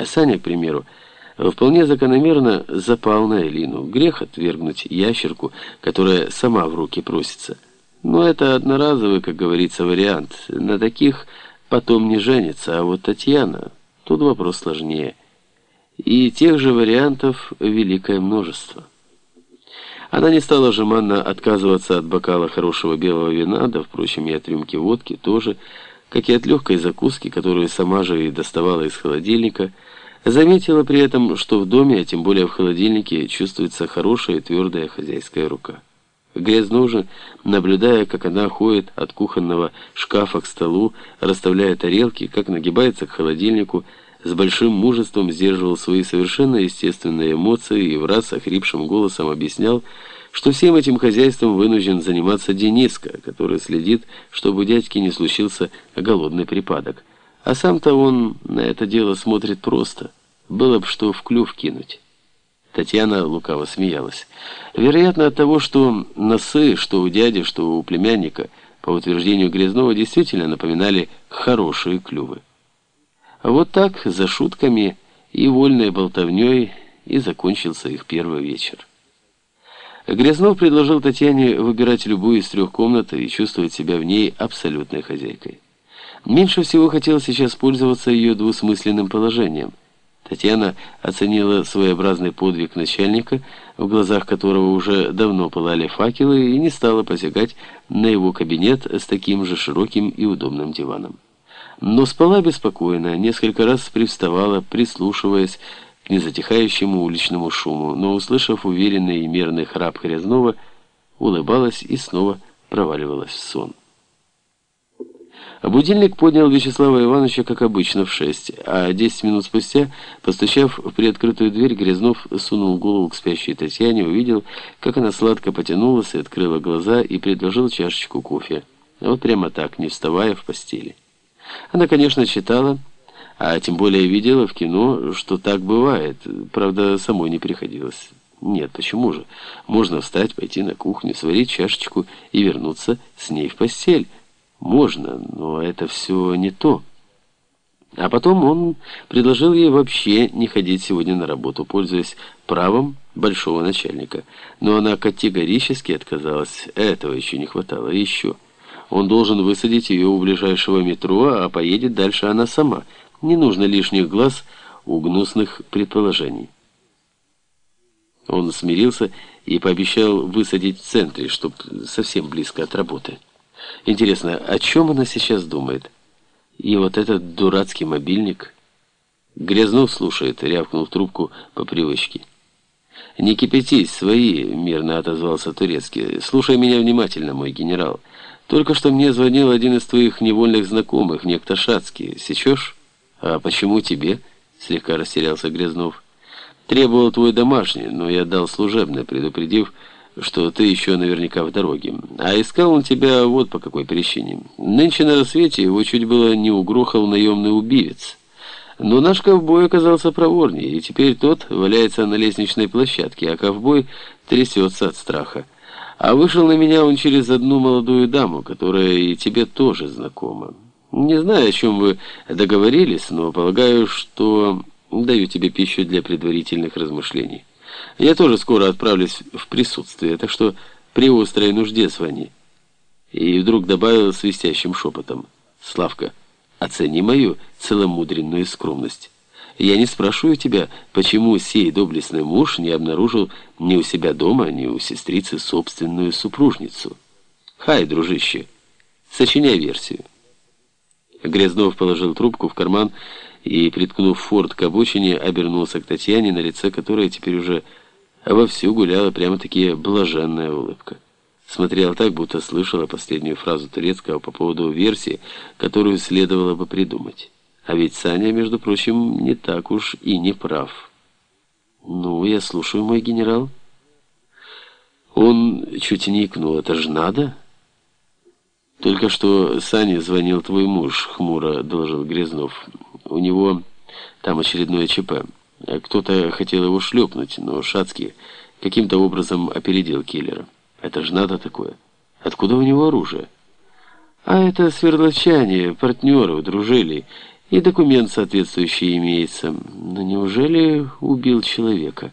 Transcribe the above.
А Саня, к примеру, вполне закономерно запал на Элину. Грех отвергнуть ящерку, которая сама в руки просится. Но это одноразовый, как говорится, вариант. На таких потом не женится, а вот Татьяна, тут вопрос сложнее. И тех же вариантов великое множество. Она не стала жеманно отказываться от бокала хорошего белого вина, да, впрочем, и от рюмки водки тоже, как и от легкой закуски, которую сама же и доставала из холодильника, заметила при этом, что в доме, а тем более в холодильнике, чувствуется хорошая твердая хозяйская рука. Грязно уже, наблюдая, как она ходит от кухонного шкафа к столу, расставляя тарелки, как нагибается к холодильнику, с большим мужеством сдерживал свои совершенно естественные эмоции и в раз охрипшим голосом объяснял, что всем этим хозяйством вынужден заниматься Дениска, который следит, чтобы у дядьки не случился голодный припадок. А сам-то он на это дело смотрит просто. Было бы что в клюв кинуть. Татьяна лукаво смеялась. Вероятно, от того, что носы, что у дяди, что у племянника, по утверждению Грязнова, действительно напоминали хорошие клювы. А вот так, за шутками и вольной болтовней, и закончился их первый вечер. Грязнов предложил Татьяне выбирать любую из трех комнат и чувствовать себя в ней абсолютной хозяйкой. Меньше всего хотел сейчас пользоваться ее двусмысленным положением. Татьяна оценила своеобразный подвиг начальника, в глазах которого уже давно пылали факелы, и не стала посягать на его кабинет с таким же широким и удобным диваном. Но спала беспокойно, несколько раз привставала, прислушиваясь незатихающему уличному шуму, но, услышав уверенный и мерный храп Хрязнова, улыбалась и снова проваливалась в сон. Будильник поднял Вячеслава Ивановича, как обычно, в шесть, а десять минут спустя, постучав в приоткрытую дверь, Грязнов сунул голову к спящей Татьяне, увидел, как она сладко потянулась и открыла глаза и предложил чашечку кофе. Вот прямо так, не вставая в постели. Она, конечно, читала, а тем более видела в кино, что так бывает. Правда, самой не приходилось. Нет, почему же? Можно встать, пойти на кухню, сварить чашечку и вернуться с ней в постель. Можно, но это все не то. А потом он предложил ей вообще не ходить сегодня на работу, пользуясь правом большого начальника. Но она категорически отказалась. Этого еще не хватало. еще... Он должен высадить ее у ближайшего метро, а поедет дальше она сама. Не нужно лишних глаз у гнусных предположений. Он смирился и пообещал высадить в центре, чтоб совсем близко от работы. Интересно, о чем она сейчас думает? И вот этот дурацкий мобильник... Грязнов слушает, рявкнул трубку по привычке. «Не кипятись, свои!» — мирно отозвался Турецкий. «Слушай меня внимательно, мой генерал. Только что мне звонил один из твоих невольных знакомых, некто Шацкий. Сечешь? А почему тебе? Слегка растерялся Грязнов. Требовал твой домашний, но я дал служебное, предупредив, что ты еще наверняка в дороге. А искал он тебя вот по какой причине. Нынче на рассвете его чуть было не угрохал наемный убивец. Но наш ковбой оказался проворнее, и теперь тот валяется на лестничной площадке, а ковбой трясется от страха. А вышел на меня он через одну молодую даму, которая и тебе тоже знакома. Не знаю, о чем вы договорились, но полагаю, что даю тебе пищу для предварительных размышлений. Я тоже скоро отправлюсь в присутствие, так что при острой нужде звони. И вдруг добавил свистящим шепотом. Славка, оцени мою целомудренную скромность. Я не спрашиваю тебя, почему сей доблестный муж не обнаружил ни у себя дома, ни у сестрицы собственную супружницу. Хай, дружище, сочиняй версию. Грязнов положил трубку в карман и, приткнув форт к обочине, обернулся к Татьяне, на лице которой теперь уже вовсю гуляла прямо-таки блаженная улыбка. Смотрел так, будто слышала последнюю фразу турецкого по поводу версии, которую следовало бы придумать. А ведь Саня, между прочим, не так уж и не прав. «Ну, я слушаю, мой генерал». Он чуть не икнул. «Это же надо?» «Только что Сане звонил твой муж», — хмуро доложил Грязнов. «У него там очередное ЧП. Кто-то хотел его шлепнуть, но Шацкий каким-то образом опередил киллера. Это же надо такое. Откуда у него оружие?» «А это свердловчане, партнеры, дружили». И документ соответствующий имеется. Но неужели убил человека?